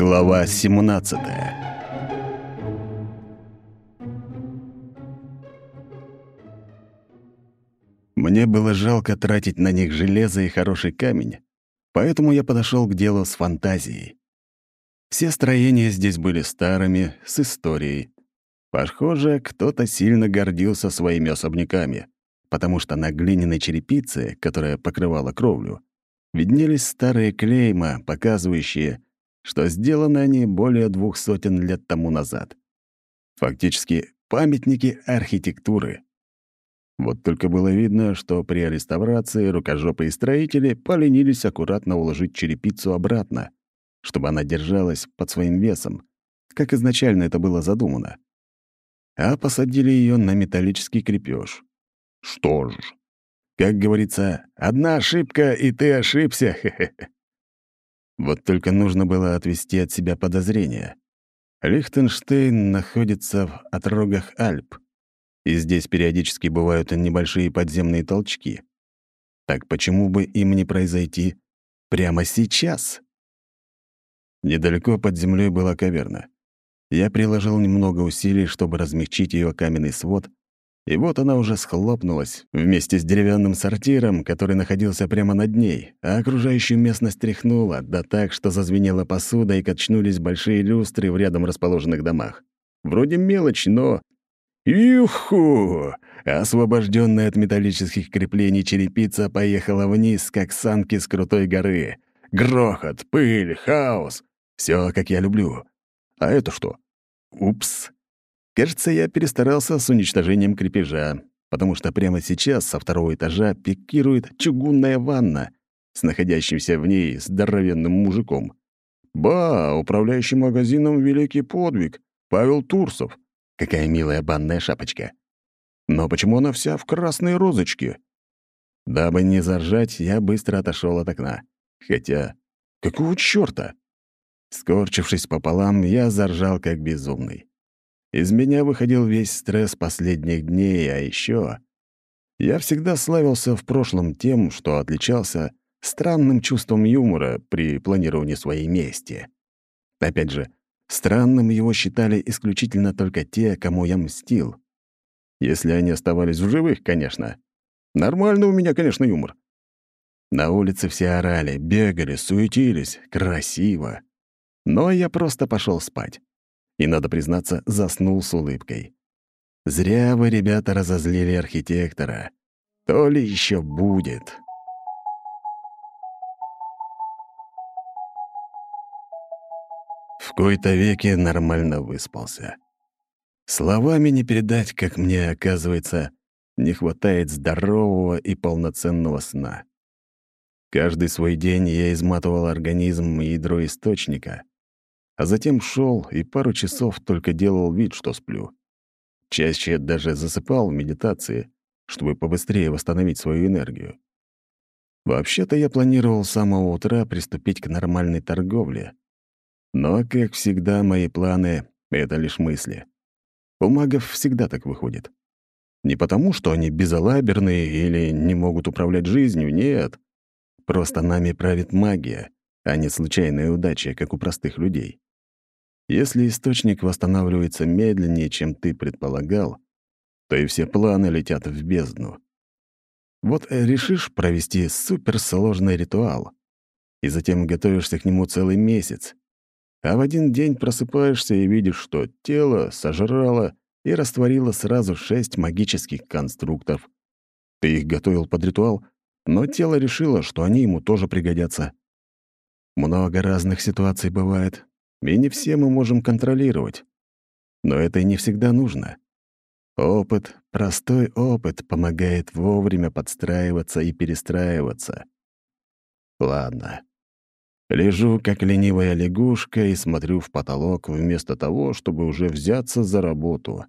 Глава 17 Мне было жалко тратить на них железо и хороший камень, поэтому я подошел к делу с фантазией. Все строения здесь были старыми, с историей. Похоже, кто-то сильно гордился своими особняками, потому что на глиняной черепице, которая покрывала кровлю, виднелись старые клейма, показывающие, что сделаны они более двух сотен лет тому назад. Фактически, памятники архитектуры. Вот только было видно, что при реставрации рукожопые строители поленились аккуратно уложить черепицу обратно, чтобы она держалась под своим весом, как изначально это было задумано. А посадили ее на металлический крепеж. Что ж, как говорится, одна ошибка, и ты ошибся. Вот только нужно было отвести от себя подозрения. Лихтенштейн находится в отрогах Альп, и здесь периодически бывают небольшие подземные толчки. Так почему бы им не произойти прямо сейчас? Недалеко под землей была каверна. Я приложил немного усилий, чтобы размягчить ее каменный свод, и вот она уже схлопнулась вместе с деревянным сортиром, который находился прямо над ней, а окружающую местность тряхнула, да так, что зазвенела посуда и качнулись большие люстры в рядом расположенных домах. Вроде мелочь, но... Юху! Освобожденная от металлических креплений черепица поехала вниз, как санки с крутой горы. Грохот, пыль, хаос. Все, как я люблю. А это что? Упс. Кажется, я перестарался с уничтожением крепежа, потому что прямо сейчас со второго этажа пикирует чугунная ванна с находящимся в ней здоровенным мужиком. Ба, управляющий магазином «Великий подвиг» Павел Турсов. Какая милая банная шапочка. Но почему она вся в красной розочке? Дабы не заржать, я быстро отошел от окна. Хотя, какого чёрта? Скорчившись пополам, я заржал как безумный. Из меня выходил весь стресс последних дней, а еще я всегда славился в прошлом тем, что отличался странным чувством юмора при планировании своей мести. Опять же, странным его считали исключительно только те, кому я мстил. Если они оставались в живых, конечно. Нормально у меня, конечно, юмор. На улице все орали, бегали, суетились. Красиво. Но я просто пошел спать и, надо признаться, заснул с улыбкой. Зря вы, ребята, разозлили архитектора. То ли еще будет. В кои-то веке нормально выспался. Словами не передать, как мне, оказывается, не хватает здорового и полноценного сна. Каждый свой день я изматывал организм и ядро источника, а затем шел и пару часов только делал вид, что сплю. Чаще даже засыпал в медитации, чтобы побыстрее восстановить свою энергию. Вообще-то я планировал с самого утра приступить к нормальной торговле. Но, как всегда, мои планы — это лишь мысли. У магов всегда так выходит. Не потому, что они безалаберные или не могут управлять жизнью, нет. Просто нами правит магия, а не случайная удача, как у простых людей. Если источник восстанавливается медленнее, чем ты предполагал, то и все планы летят в бездну. Вот решишь провести суперсложный ритуал, и затем готовишься к нему целый месяц, а в один день просыпаешься и видишь, что тело сожрало и растворило сразу шесть магических конструктов. Ты их готовил под ритуал, но тело решило, что они ему тоже пригодятся. Много разных ситуаций бывает, и не все мы можем контролировать. Но это и не всегда нужно. Опыт, простой опыт помогает вовремя подстраиваться и перестраиваться. Ладно. Лежу, как ленивая лягушка, и смотрю в потолок вместо того, чтобы уже взяться за работу.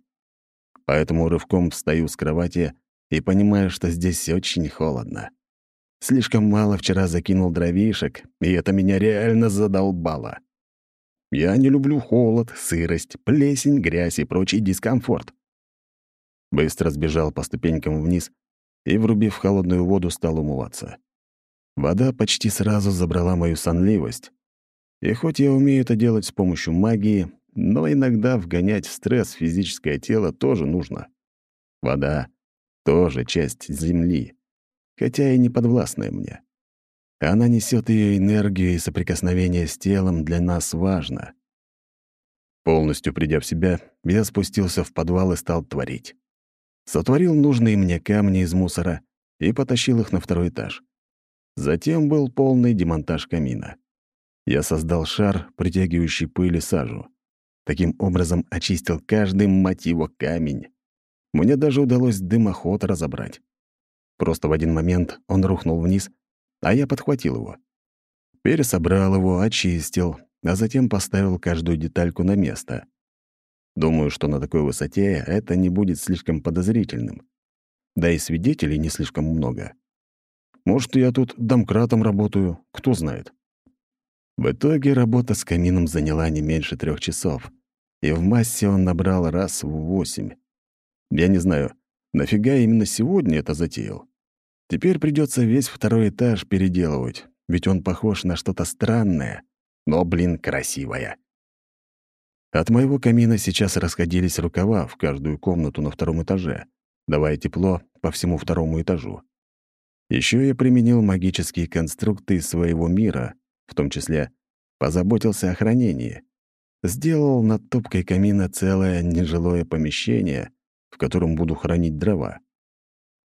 Поэтому рывком встаю с кровати и понимаю, что здесь очень холодно. Слишком мало вчера закинул дровишек, и это меня реально задолбало. Я не люблю холод, сырость, плесень, грязь и прочий дискомфорт. Быстро сбежал по ступенькам вниз и, врубив холодную воду, стал умываться. Вода почти сразу забрала мою сонливость, И хоть я умею это делать с помощью магии, но иногда вгонять в стресс физическое тело тоже нужно. Вода — тоже часть Земли, хотя и не подвластная мне. Она несет ее энергию, и соприкосновение с телом для нас важно. Полностью придя в себя, я спустился в подвал и стал творить. Сотворил нужные мне камни из мусора и потащил их на второй этаж. Затем был полный демонтаж камина. Я создал шар, притягивающий пыль и сажу. Таким образом очистил каждый, мать камень. Мне даже удалось дымоход разобрать. Просто в один момент он рухнул вниз, а я подхватил его. Пересобрал его, очистил, а затем поставил каждую детальку на место. Думаю, что на такой высоте это не будет слишком подозрительным. Да и свидетелей не слишком много. Может, я тут домкратом работаю, кто знает. В итоге работа с камином заняла не меньше трех часов, и в массе он набрал раз в восемь. Я не знаю, нафига именно сегодня это затеял. Теперь придется весь второй этаж переделывать, ведь он похож на что-то странное, но, блин, красивое. От моего камина сейчас расходились рукава в каждую комнату на втором этаже, давая тепло по всему второму этажу. Еще я применил магические конструкты своего мира, в том числе позаботился о хранении. Сделал над топкой камина целое нежилое помещение, в котором буду хранить дрова.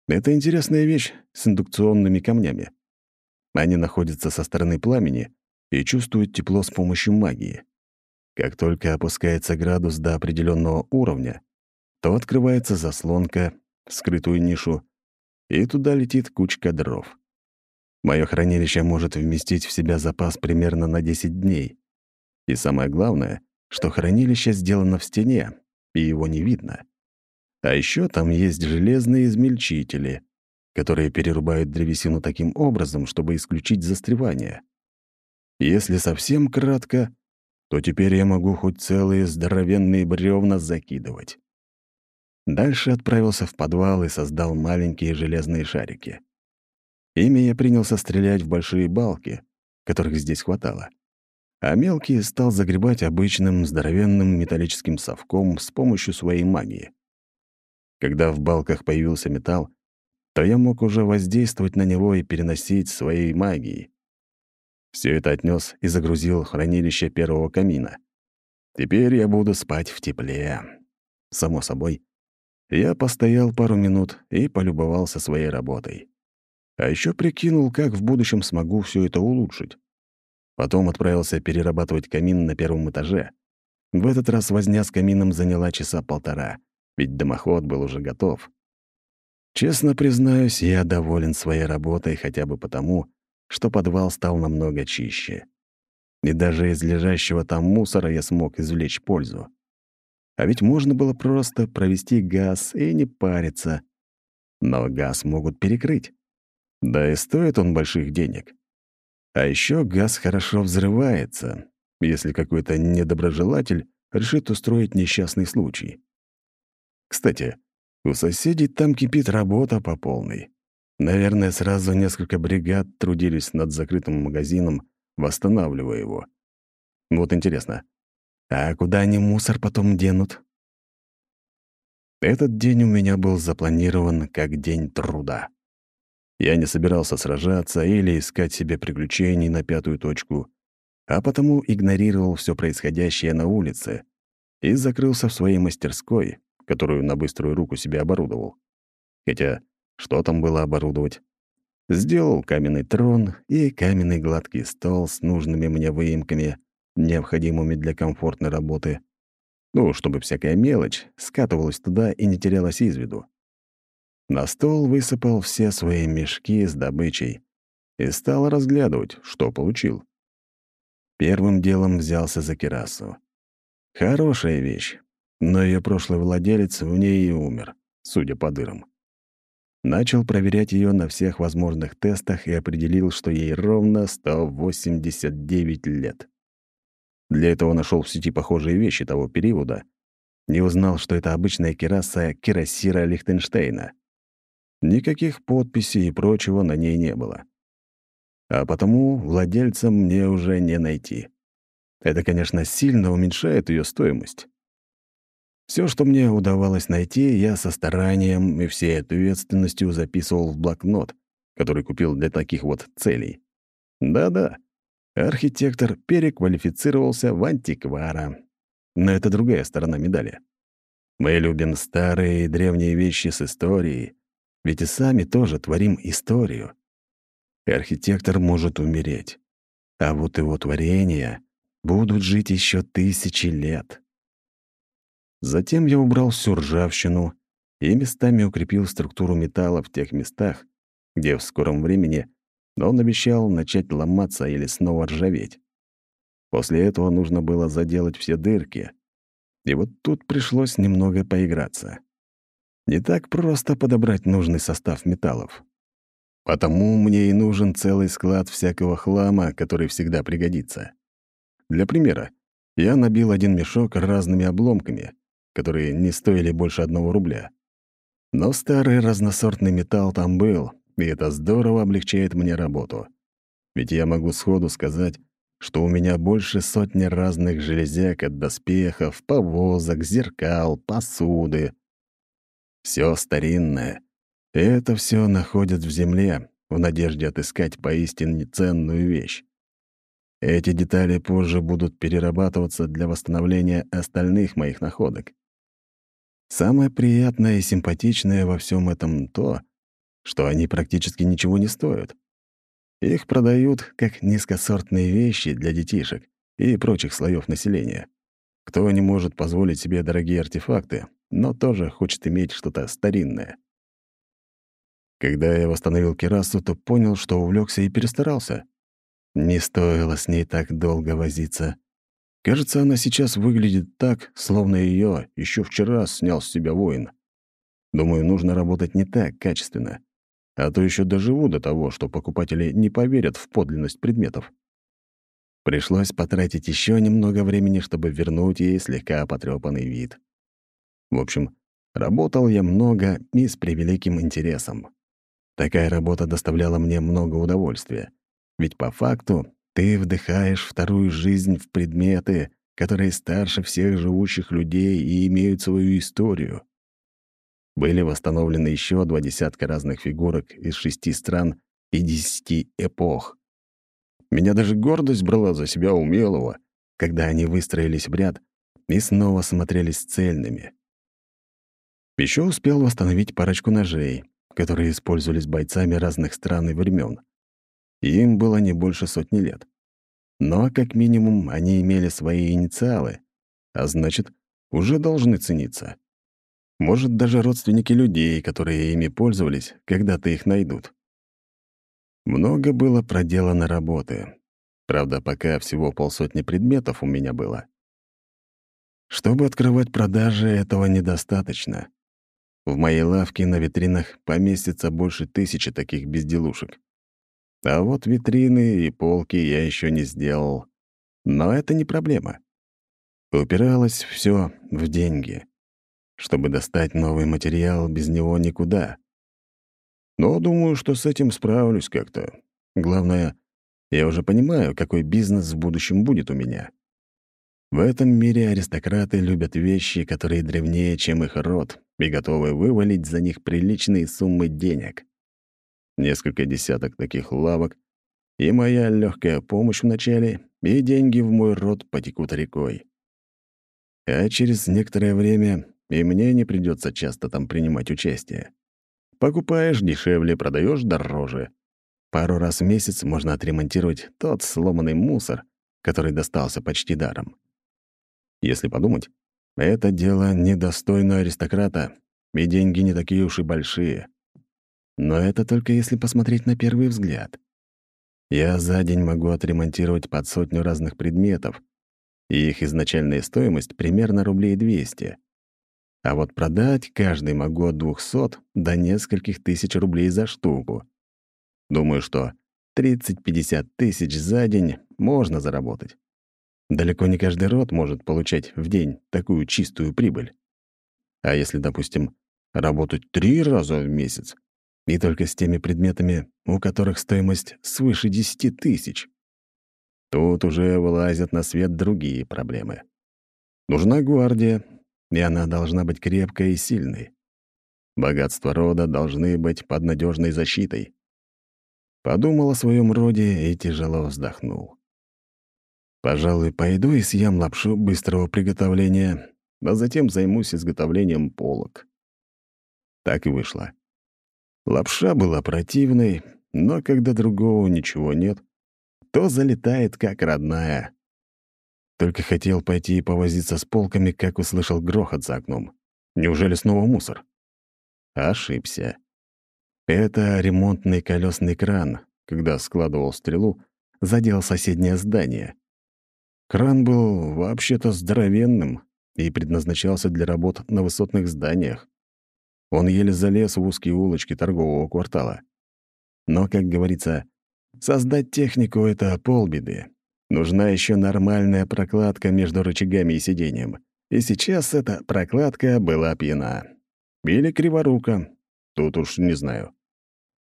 Это интересная вещь с индукционными камнями. Они находятся со стороны пламени и чувствуют тепло с помощью магии. Как только опускается градус до определенного уровня, то открывается заслонка, скрытую нишу, и туда летит кучка дров. Мое хранилище может вместить в себя запас примерно на 10 дней. И самое главное, что хранилище сделано в стене, и его не видно. А еще там есть железные измельчители, которые перерубают древесину таким образом, чтобы исключить застревание. Если совсем кратко, то теперь я могу хоть целые здоровенные бревна закидывать. Дальше отправился в подвал и создал маленькие железные шарики. Ими я принялся стрелять в большие балки, которых здесь хватало. А мелкие стал загребать обычным здоровенным металлическим совком с помощью своей магии. Когда в балках появился металл, то я мог уже воздействовать на него и переносить своей магией. Все это отнес и загрузил в хранилище первого камина. Теперь я буду спать в тепле. Само собой, я постоял пару минут и полюбовался своей работой. А еще прикинул, как в будущем смогу все это улучшить. Потом отправился перерабатывать камин на первом этаже. В этот раз возня с камином заняла часа полтора, ведь дымоход был уже готов. Честно признаюсь, я доволен своей работой хотя бы потому, что подвал стал намного чище. И даже из лежащего там мусора я смог извлечь пользу. А ведь можно было просто провести газ и не париться. Но газ могут перекрыть. Да и стоит он больших денег. А еще газ хорошо взрывается, если какой-то недоброжелатель решит устроить несчастный случай. Кстати, у соседей там кипит работа по полной. Наверное, сразу несколько бригад трудились над закрытым магазином, восстанавливая его. Вот интересно, а куда они мусор потом денут? Этот день у меня был запланирован как день труда. Я не собирался сражаться или искать себе приключений на пятую точку, а потому игнорировал все происходящее на улице и закрылся в своей мастерской, которую на быструю руку себе оборудовал. Хотя, что там было оборудовать? Сделал каменный трон и каменный гладкий стол с нужными мне выемками — необходимыми для комфортной работы. Ну, чтобы всякая мелочь скатывалась туда и не терялась из виду. На стол высыпал все свои мешки с добычей и стал разглядывать, что получил. Первым делом взялся за керасу. Хорошая вещь, но ее прошлый владелец в ней и умер, судя по дырам. Начал проверять ее на всех возможных тестах и определил, что ей ровно 189 лет. Для этого нашел в сети похожие вещи того периода. Не узнал, что это обычная кераса Кирасира Лихтенштейна. Никаких подписей и прочего на ней не было. А потому владельца мне уже не найти. Это, конечно, сильно уменьшает ее стоимость. Все, что мне удавалось найти, я со старанием и всей ответственностью записывал в блокнот, который купил для таких вот целей. Да-да, архитектор переквалифицировался в антиквара. Но это другая сторона медали. Мы любим старые и древние вещи с историей, ведь и сами тоже творим историю. Архитектор может умереть, а вот его творения будут жить еще тысячи лет. Затем я убрал всю ржавчину и местами укрепил структуру металла в тех местах, где в скором времени он обещал начать ломаться или снова ржаветь. После этого нужно было заделать все дырки. И вот тут пришлось немного поиграться. Не так просто подобрать нужный состав металлов. Потому мне и нужен целый склад всякого хлама, который всегда пригодится. Для примера, я набил один мешок разными обломками, которые не стоили больше одного рубля. Но старый разносортный металл там был, и это здорово облегчает мне работу. Ведь я могу сходу сказать, что у меня больше сотни разных железяк от доспехов, повозок, зеркал, посуды. Все старинное. И это все находят в земле, в надежде отыскать поистине ценную вещь. Эти детали позже будут перерабатываться для восстановления остальных моих находок. Самое приятное и симпатичное во всем этом то, что они практически ничего не стоят. Их продают как низкосортные вещи для детишек и прочих слоев населения. Кто не может позволить себе дорогие артефакты, но тоже хочет иметь что-то старинное. Когда я восстановил керасу, то понял, что увлекся и перестарался. Не стоило с ней так долго возиться. Кажется, она сейчас выглядит так, словно ее еще вчера снял с себя воин. Думаю, нужно работать не так качественно. А то еще доживу до того, что покупатели не поверят в подлинность предметов. Пришлось потратить еще немного времени, чтобы вернуть ей слегка потрепанный вид. В общем, работал я много и с превеликим интересом. Такая работа доставляла мне много удовольствия. Ведь по факту ты вдыхаешь вторую жизнь в предметы, которые старше всех живущих людей и имеют свою историю. Были восстановлены еще два десятка разных фигурок из шести стран и десяти эпох. Меня даже гордость брала за себя умелого, когда они выстроились в ряд и снова смотрелись цельными. Еще успел восстановить парочку ножей, которые использовались бойцами разных стран и времен. Им было не больше сотни лет. Но, как минимум, они имели свои инициалы, а значит, уже должны цениться. Может, даже родственники людей, которые ими пользовались, когда-то их найдут. Много было проделано работы. Правда, пока всего полсотни предметов у меня было. Чтобы открывать продажи, этого недостаточно. В моей лавке на витринах поместится больше тысячи таких безделушек. А вот витрины и полки я еще не сделал. Но это не проблема. Упиралось все в деньги. Чтобы достать новый материал, без него никуда. Но думаю, что с этим справлюсь как-то. Главное, я уже понимаю, какой бизнес в будущем будет у меня. В этом мире аристократы любят вещи, которые древнее, чем их род, и готовы вывалить за них приличные суммы денег несколько десяток таких лавок, и моя легкая помощь вначале, и деньги в мой рот потекут рекой. А через некоторое время и мне не придется часто там принимать участие. Покупаешь дешевле, продаешь дороже. Пару раз в месяц можно отремонтировать тот сломанный мусор, который достался почти даром. Если подумать, это дело недостойно аристократа, и деньги не такие уж и большие. Но это только если посмотреть на первый взгляд. Я за день могу отремонтировать под сотню разных предметов, и их изначальная стоимость примерно рублей 200. А вот продать каждый могу от 200 до нескольких тысяч рублей за штуку. Думаю, что 30-50 тысяч за день можно заработать. Далеко не каждый род может получать в день такую чистую прибыль. А если, допустим, работать три раза в месяц, и только с теми предметами, у которых стоимость свыше 10 тысяч. Тут уже вылазят на свет другие проблемы. Нужна гвардия, и она должна быть крепкой и сильной. Богатства рода должны быть под надежной защитой. Подумал о своем роде и тяжело вздохнул. Пожалуй, пойду и съем лапшу быстрого приготовления, а затем займусь изготовлением полок. Так и вышло. Лапша была противной, но когда другого ничего нет, то залетает как родная. Только хотел пойти и повозиться с полками, как услышал грохот за окном. Неужели снова мусор? Ошибся. Это ремонтный колесный кран, когда складывал стрелу, задел соседнее здание. Кран был вообще-то здоровенным и предназначался для работ на высотных зданиях. Он еле залез в узкие улочки торгового квартала. Но, как говорится, создать технику — это полбеды. Нужна еще нормальная прокладка между рычагами и сиденьем. И сейчас эта прокладка была пьяна. Или криворука. Тут уж не знаю.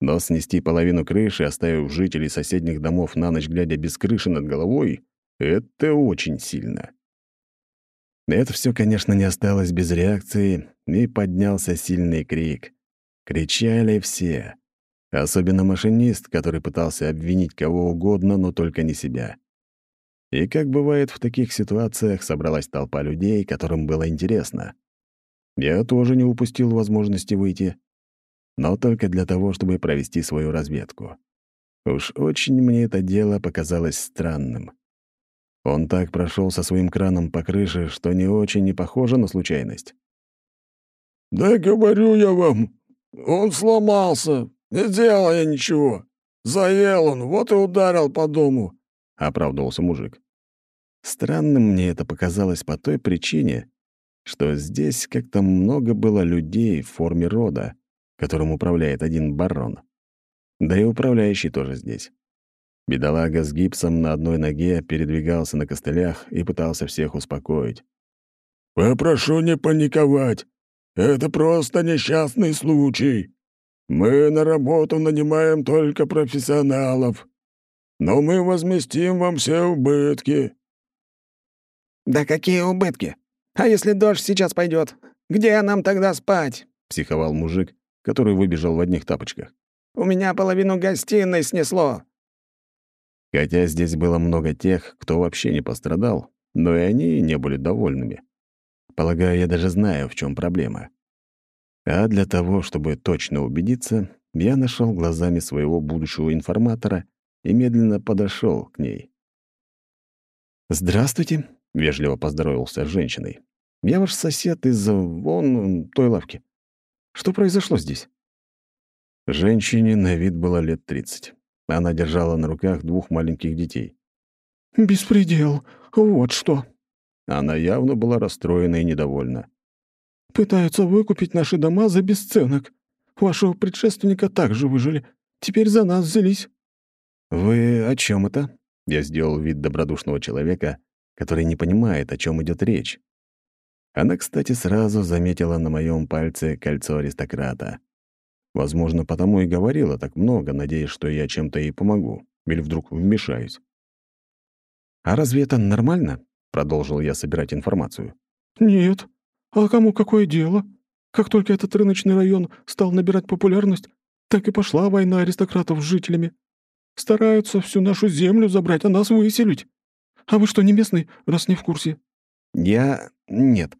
Но снести половину крыши, оставив жителей соседних домов на ночь глядя без крыши над головой, это очень сильно. Это все, конечно, не осталось без реакции, и поднялся сильный крик. Кричали все. Особенно машинист, который пытался обвинить кого угодно, но только не себя. И, как бывает в таких ситуациях, собралась толпа людей, которым было интересно. Я тоже не упустил возможности выйти, но только для того, чтобы провести свою разведку. Уж очень мне это дело показалось странным. Он так прошел со своим краном по крыше, что не очень не похоже на случайность. «Да говорю я вам, он сломался, не делал я ничего. Заел он, вот и ударил по дому», — оправдывался мужик. Странным мне это показалось по той причине, что здесь как-то много было людей в форме рода, которым управляет один барон. Да и управляющий тоже здесь. Бедолага с гипсом на одной ноге передвигался на костылях и пытался всех успокоить. «Попрошу не паниковать. Это просто несчастный случай. Мы на работу нанимаем только профессионалов. Но мы возместим вам все убытки». «Да какие убытки? А если дождь сейчас пойдет? Где нам тогда спать?» — психовал мужик, который выбежал в одних тапочках. «У меня половину гостиной снесло. Хотя здесь было много тех, кто вообще не пострадал, но и они не были довольными. Полагаю, я даже знаю, в чем проблема. А для того, чтобы точно убедиться, я нашел глазами своего будущего информатора и медленно подошел к ней. «Здравствуйте», — вежливо поздоровался с женщиной. «Я ваш сосед из вон той лавки. Что произошло здесь?» Женщине на вид было лет тридцать. Она держала на руках двух маленьких детей. «Беспредел! Вот что!» Она явно была расстроена и недовольна. «Пытаются выкупить наши дома за бесценок. Вашего предшественника также выжили. Теперь за нас взялись». «Вы о чем это?» Я сделал вид добродушного человека, который не понимает, о чем идет речь. Она, кстати, сразу заметила на моем пальце кольцо аристократа. Возможно, потому и говорила так много, надеясь, что я чем-то ей помогу, или вдруг вмешаюсь. «А разве это нормально?» — продолжил я собирать информацию. «Нет. А кому какое дело? Как только этот рыночный район стал набирать популярность, так и пошла война аристократов с жителями. Стараются всю нашу землю забрать, а нас выселить. А вы что, не местный, раз не в курсе?» «Я... нет.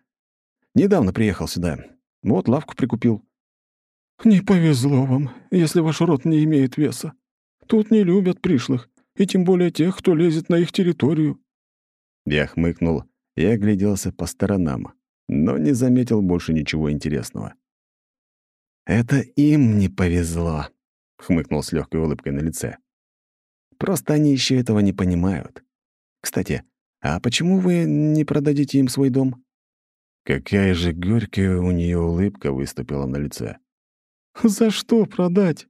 Недавно приехал сюда. Вот лавку прикупил. «Не повезло вам, если ваш род не имеет веса. Тут не любят пришлых, и тем более тех, кто лезет на их территорию». Я хмыкнул и огляделся по сторонам, но не заметил больше ничего интересного. «Это им не повезло», — хмыкнул с легкой улыбкой на лице. «Просто они еще этого не понимают. Кстати, а почему вы не продадите им свой дом?» Какая же горькая у нее улыбка выступила на лице. За что продать?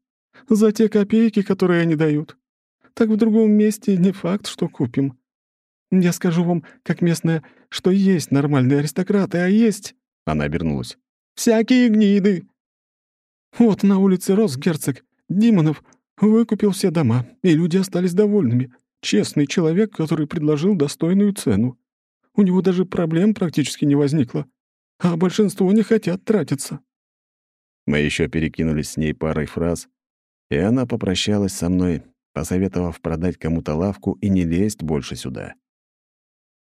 За те копейки, которые они дают. Так в другом месте не факт, что купим. Я скажу вам, как местная, что есть нормальные аристократы, а есть...» Она обернулась. «Всякие гниды. Вот на улице рос герцог Димонов, выкупил все дома, и люди остались довольными. честный человек, который предложил достойную цену. У него даже проблем практически не возникло. А большинство не хотят тратиться». Мы еще перекинулись с ней парой фраз, и она попрощалась со мной, посоветовав продать кому-то лавку и не лезть больше сюда.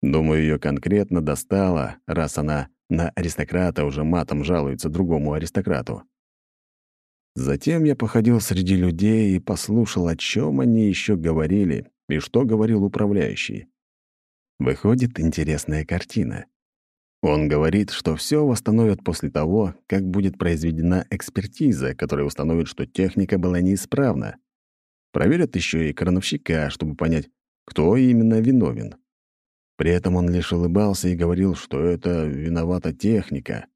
Думаю, ее конкретно достало, раз она на аристократа уже матом жалуется другому аристократу. Затем я походил среди людей и послушал, о чем они еще говорили и что говорил управляющий. Выходит интересная картина. Он говорит, что все восстановят после того, как будет произведена экспертиза, которая установит, что техника была неисправна. Проверят еще и крановщика, чтобы понять, кто именно виновен. При этом он лишь улыбался и говорил, что это виновата техника,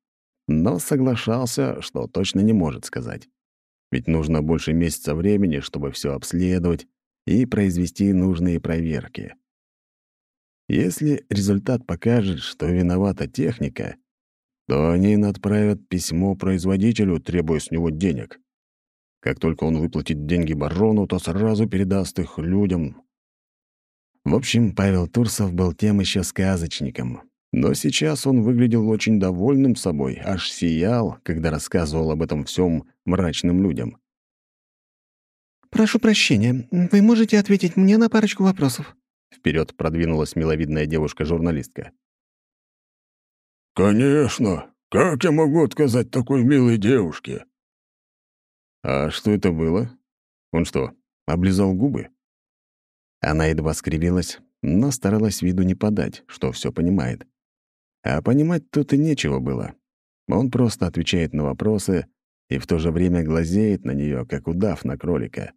но соглашался, что точно не может сказать. Ведь нужно больше месяца времени, чтобы все обследовать и произвести нужные проверки. Если результат покажет, что виновата техника, то они отправят письмо производителю, требуя с него денег. Как только он выплатит деньги барону, то сразу передаст их людям. В общем, Павел Турсов был тем еще сказочником. Но сейчас он выглядел очень довольным собой, аж сиял, когда рассказывал об этом всем мрачным людям. «Прошу прощения, вы можете ответить мне на парочку вопросов?» Вперед продвинулась миловидная девушка-журналистка. «Конечно! Как я могу отказать такой милой девушке?» «А что это было? Он что, облизал губы?» Она едва скривилась, но старалась виду не подать, что все понимает. А понимать тут и нечего было. Он просто отвечает на вопросы и в то же время глазеет на нее, как удав на кролика.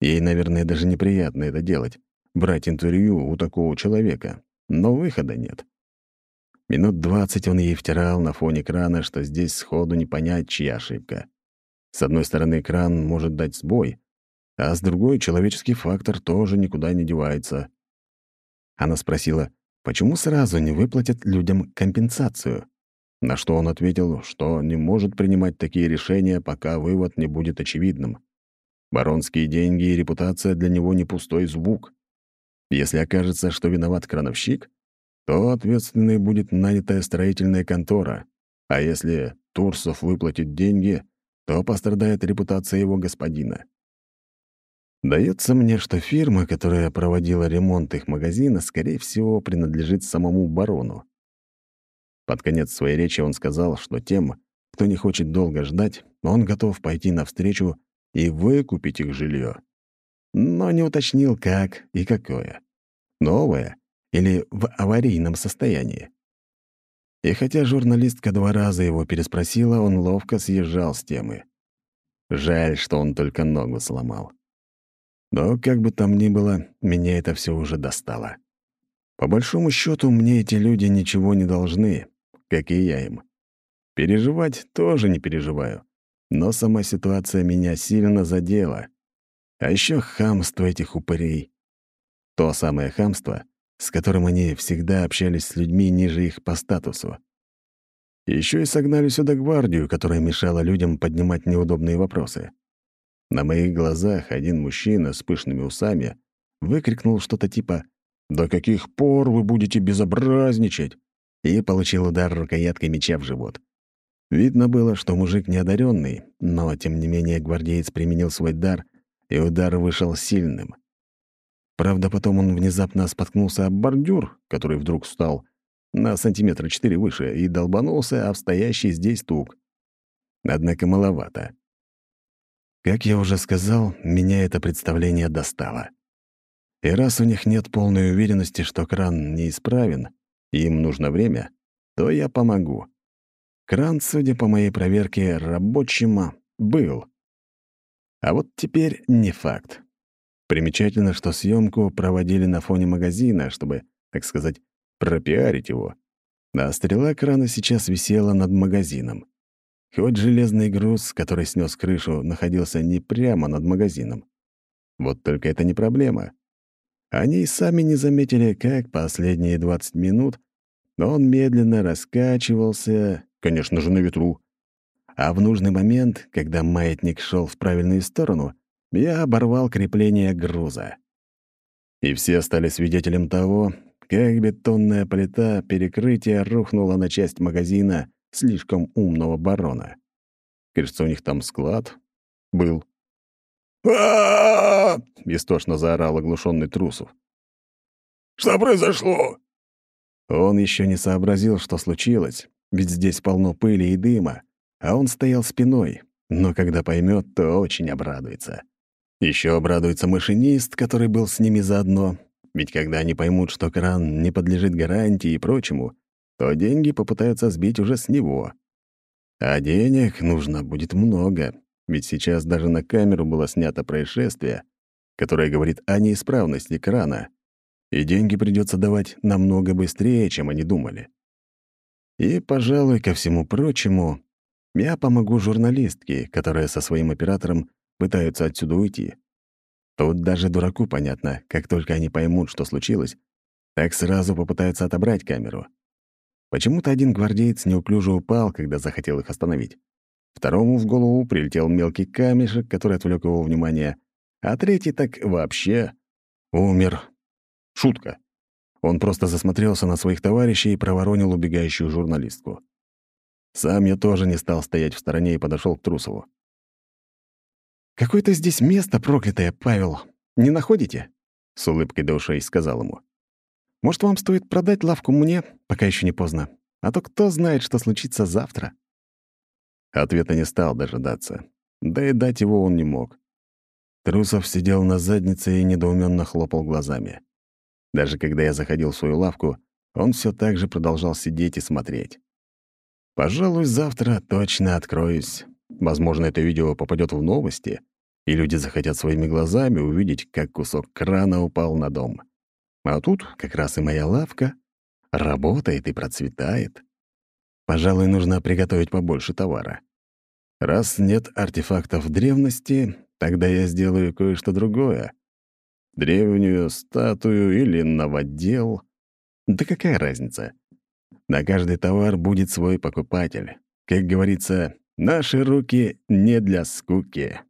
Ей, наверное, даже неприятно это делать брать интервью у такого человека, но выхода нет. Минут двадцать он ей втирал на фоне крана, что здесь сходу не понять, чья ошибка. С одной стороны, кран может дать сбой, а с другой — человеческий фактор тоже никуда не девается. Она спросила, почему сразу не выплатят людям компенсацию? На что он ответил, что не может принимать такие решения, пока вывод не будет очевидным. Баронские деньги и репутация для него не пустой звук. Если окажется, что виноват крановщик, то ответственной будет нанятая строительная контора, а если Турсов выплатит деньги, то пострадает репутация его господина. Дается мне, что фирма, которая проводила ремонт их магазина, скорее всего, принадлежит самому барону. Под конец своей речи он сказал, что тем, кто не хочет долго ждать, он готов пойти навстречу и выкупить их жилье но не уточнил, как и какое. Новое или в аварийном состоянии. И хотя журналистка два раза его переспросила, он ловко съезжал с темы. Жаль, что он только ногу сломал. Но как бы там ни было, меня это все уже достало. По большому счету, мне эти люди ничего не должны, как и я им. Переживать тоже не переживаю. Но сама ситуация меня сильно задела. А еще хамство этих упырей. То самое хамство, с которым они всегда общались с людьми ниже их по статусу. Еще и согнали сюда гвардию, которая мешала людям поднимать неудобные вопросы. На моих глазах один мужчина с пышными усами выкрикнул что-то типа «До каких пор вы будете безобразничать?» и получил удар рукояткой меча в живот. Видно было, что мужик неодаренный, но, тем не менее, гвардеец применил свой дар — и удар вышел сильным. Правда, потом он внезапно споткнулся об бордюр, который вдруг встал на сантиметра четыре выше и долбанулся об стоящий здесь тук. Однако маловато. Как я уже сказал, меня это представление достало. И раз у них нет полной уверенности, что кран неисправен, и им нужно время, то я помогу. Кран, судя по моей проверке, рабочим был. А вот теперь не факт. Примечательно, что съемку проводили на фоне магазина, чтобы, так сказать, пропиарить его. А стрела крана сейчас висела над магазином. Хоть железный груз, который снес крышу, находился не прямо над магазином. Вот только это не проблема. Они сами не заметили, как последние 20 минут он медленно раскачивался, конечно же, на ветру, а в нужный момент, когда маятник шел в правильную сторону, я оборвал крепление груза. И все стали свидетелем того, как бетонная плита перекрытия рухнула на часть магазина слишком умного барона. Кажется, у них там склад был. а истошно заорал оглушенный Трусов. Что произошло?» Он еще не сообразил, что случилось, ведь здесь полно пыли и дыма, а он стоял спиной, но когда поймет, то очень обрадуется. Еще обрадуется машинист, который был с ними заодно, ведь когда они поймут, что кран не подлежит гарантии и прочему, то деньги попытаются сбить уже с него. А денег нужно будет много, ведь сейчас даже на камеру было снято происшествие, которое говорит о неисправности крана, и деньги придется давать намного быстрее, чем они думали. И, пожалуй, ко всему прочему, я помогу журналистке, которая со своим оператором пытаются отсюда уйти. Тут даже дураку понятно, как только они поймут, что случилось, так сразу попытаются отобрать камеру. Почему-то один гвардеец неуклюже упал, когда захотел их остановить. Второму в голову прилетел мелкий камешек, который отвлек его внимание, а третий так вообще умер. Шутка. Он просто засмотрелся на своих товарищей и проворонил убегающую журналистку. Сам я тоже не стал стоять в стороне и подошел к Трусову. «Какое-то здесь место проклятое, Павел. Не находите?» — с улыбкой до ушей сказал ему. «Может, вам стоит продать лавку мне, пока еще не поздно? А то кто знает, что случится завтра?» Ответа не стал дожидаться. Да и дать его он не мог. Трусов сидел на заднице и недоуменно хлопал глазами. Даже когда я заходил в свою лавку, он все так же продолжал сидеть и смотреть. Пожалуй, завтра точно откроюсь. Возможно, это видео попадет в новости, и люди захотят своими глазами увидеть, как кусок крана упал на дом. А тут как раз и моя лавка работает и процветает. Пожалуй, нужно приготовить побольше товара. Раз нет артефактов древности, тогда я сделаю кое-что другое. Древнюю статую или новодел. Да какая разница? На каждый товар будет свой покупатель. Как говорится, Наши руки не для скуки.